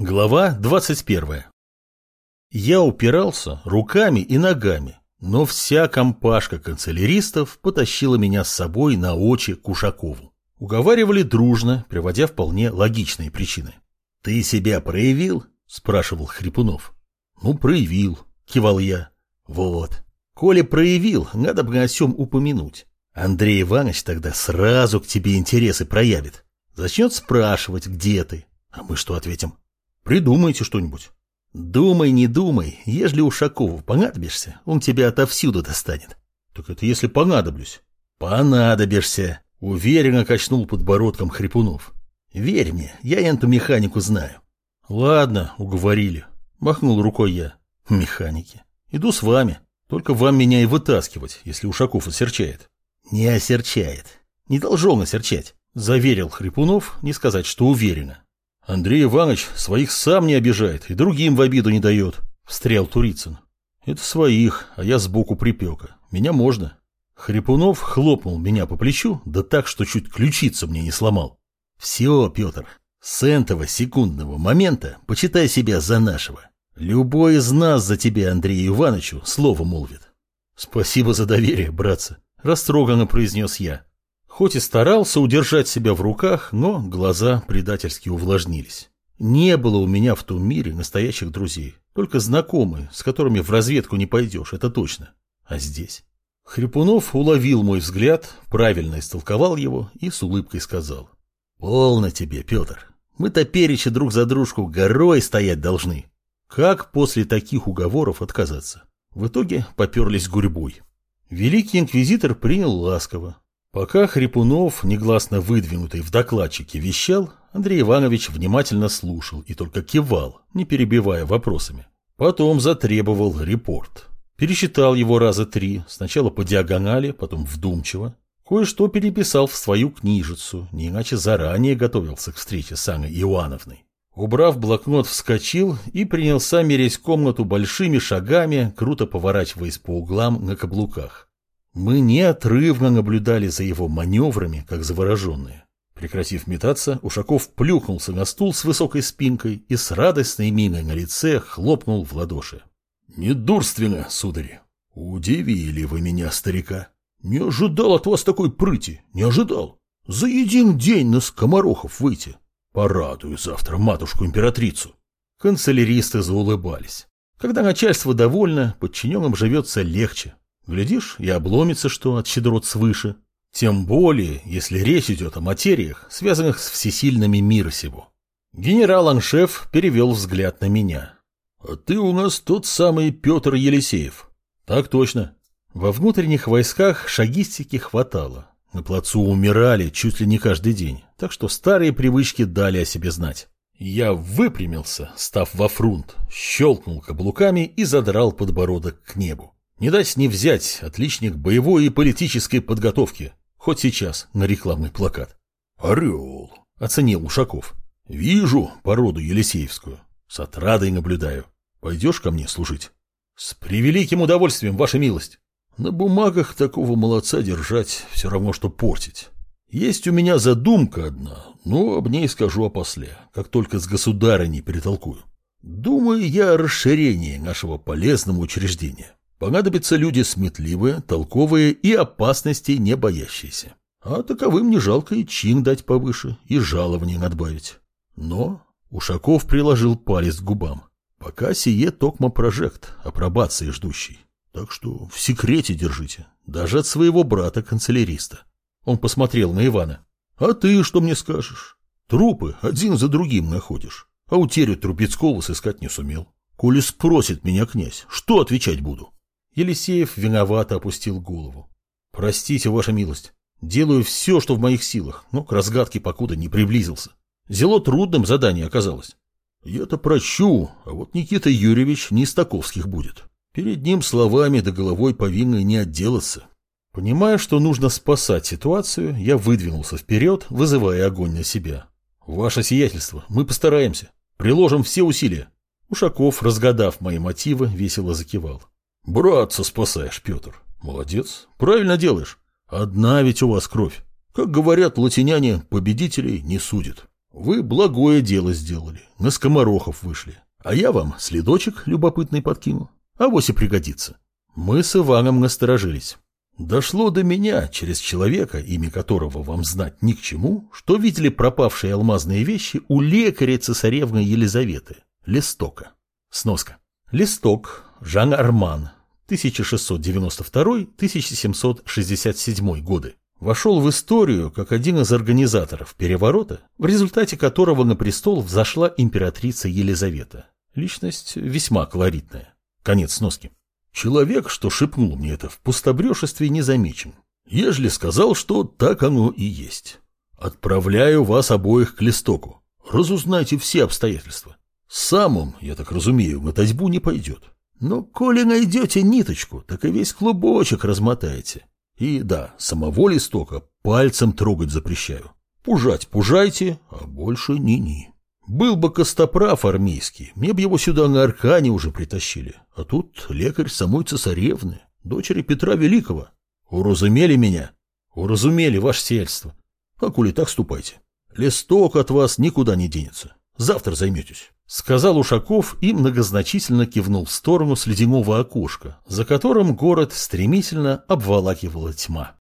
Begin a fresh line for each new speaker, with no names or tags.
Глава 21. Я упирался руками и ногами, но вся компашка канцеляристов потащила меня с собой на очи к Ушакову. Уговаривали дружно, приводя вполне логичные причины. «Ты себя проявил?» – спрашивал Хрипунов. «Ну, проявил», – кивал я. «Вот. Коли проявил, надо бы о всем упомянуть. Андрей Иванович тогда сразу к тебе интересы проявит. Начнет спрашивать, где ты. А мы что ответим? Придумайте что-нибудь. Думай, не думай, ежели Ушакову понадобишься, он тебя отовсюду достанет. Так это если понадоблюсь. Понадобишься, уверенно качнул подбородком Хрипунов. Верь мне, я эту механику знаю. Ладно, уговорили. Махнул рукой я. Механики. Иду с вами. Только вам меня и вытаскивать, если Ушаков осерчает. Не осерчает. Не должен осерчать. Заверил Хрипунов, не сказать, что уверенно. Андрей Иванович своих сам не обижает и другим в обиду не дает, встрял Турицын. Это своих, а я сбоку припека. Меня можно. Хрипунов хлопнул меня по плечу, да так, что чуть ключица мне не сломал. Все, Петр, с этого секундного момента почитай себя за нашего. Любой из нас за тебя, Андрею Ивановичу, слово молвит. Спасибо за доверие, братцы, растроганно произнес я. Хоть и старался удержать себя в руках, но глаза предательски увлажнились. Не было у меня в том мире настоящих друзей, только знакомые, с которыми в разведку не пойдешь, это точно. А здесь? Хрипунов уловил мой взгляд, правильно истолковал его и с улыбкой сказал. «Полно тебе, Петр. Мы-то перечи друг за дружку горой стоять должны. Как после таких уговоров отказаться?» В итоге поперлись гурьбой. Великий инквизитор принял ласково, Пока Хрипунов, негласно выдвинутый в докладчике, вещал, Андрей Иванович внимательно слушал и только кивал, не перебивая вопросами. Потом затребовал репорт. Пересчитал его раза три, сначала по диагонали, потом вдумчиво. Кое-что переписал в свою книжицу, не иначе заранее готовился к встрече с Анной Иоанновной. Убрав блокнот, вскочил и принялся мерить комнату большими шагами, круто поворачиваясь по углам на каблуках. Мы неотрывно наблюдали за его маневрами, как завороженные. Прекратив метаться, Ушаков плюхнулся на стул с высокой спинкой и с радостной миной на лице хлопнул в ладоши. «Недурственно, судари! Удивили вы меня, старика! Не ожидал от вас такой прыти, не ожидал! За един день на скоморохов выйти! Порадую завтра матушку-императрицу!» Канцеляристы заулыбались. Когда начальство довольно, подчиненным живется легче, Глядишь, и обломится что от щедрот свыше. Тем более, если речь идет о материях, связанных с всесильными мира сего. Генерал-аншеф перевел взгляд на меня. «А ты у нас тот самый Петр Елисеев». «Так точно». Во внутренних войсках шагистики хватало. На плацу умирали чуть ли не каждый день, так что старые привычки дали о себе знать. Я выпрямился, став во фрунт, щелкнул каблуками и задрал подбородок к небу. Не дать не взять отличник боевой и политической подготовки. Хоть сейчас на рекламный плакат. «Орел», — оценил Ушаков. «Вижу породу Елисеевскую. С отрадой наблюдаю. Пойдешь ко мне служить?» «С превеликим удовольствием, ваша милость». «На бумагах такого молодца держать все равно, что портить. Есть у меня задумка одна, но об ней скажу опосля, как только с государыней перетолкую. Думаю я о расширении нашего полезного учреждения. Понадобятся люди сметливые, толковые и опасностей не боящиеся. А таковым не жалко и чин дать повыше, и жалование надбавить. Но Ушаков приложил палец к губам. Пока сие токмо прожект, апробации ждущий. Так что в секрете держите, даже от своего брата-канцеляриста. Он посмотрел на Ивана. А ты что мне скажешь? Трупы один за другим находишь, а утерю Трубецкого сыскать не сумел. Коли спросит меня князь, что отвечать буду? Елисеев виновато опустил голову. «Простите, ваша милость. Делаю все, что в моих силах, но к разгадке покуда не приблизился. Зело трудным задание оказалось». «Я-то прощу, а вот Никита Юрьевич не из таковских будет. Перед ним словами да головой повинны не отделаться». Понимая, что нужно спасать ситуацию, я выдвинулся вперед, вызывая огонь на себя. «Ваше сиятельство, мы постараемся. Приложим все усилия». Ушаков, разгадав мои мотивы, весело закивал. Братца спасаешь, Петр. Молодец. Правильно делаешь. Одна ведь у вас кровь. Как говорят латиняне, победителей не судят. Вы благое дело сделали, на скоморохов вышли. А я вам следочек любопытный подкину. А вось и пригодится. Мы с Иваном насторожились. Дошло до меня, через человека, имя которого вам знать ни к чему, что видели пропавшие алмазные вещи у лекаря цесаревны Елизаветы, Листока. Сноска. Листок, Жан Арман, 1692-1767 годы. Вошел в историю как один из организаторов переворота, в результате которого на престол взошла императрица Елизавета. Личность весьма колоритная. Конец сноски. Человек, что шепнул мне это в пустобрешестве, не замечен. Ежели сказал, что так оно и есть. Отправляю вас обоих к листоку. Разузнайте все обстоятельства. Сам он, я так разумею, на татьбу не пойдет. Но коли найдете ниточку, так и весь клубочек размотаете. И да, самого листока пальцем трогать запрещаю. Пужать пужайте, а больше ни-ни. Был бы костоправ армейский, мне бы его сюда на Аркане уже притащили. А тут лекарь самой цесаревны, дочери Петра Великого. Уразумели меня? Уразумели, ваше сельство. А коли так, ступайте. Листок от вас никуда не денется. Завтра займетесь. Сказал Ушаков и многозначительно кивнул в сторону с ледяного окошка, за которым город стремительно обволакивала тьма.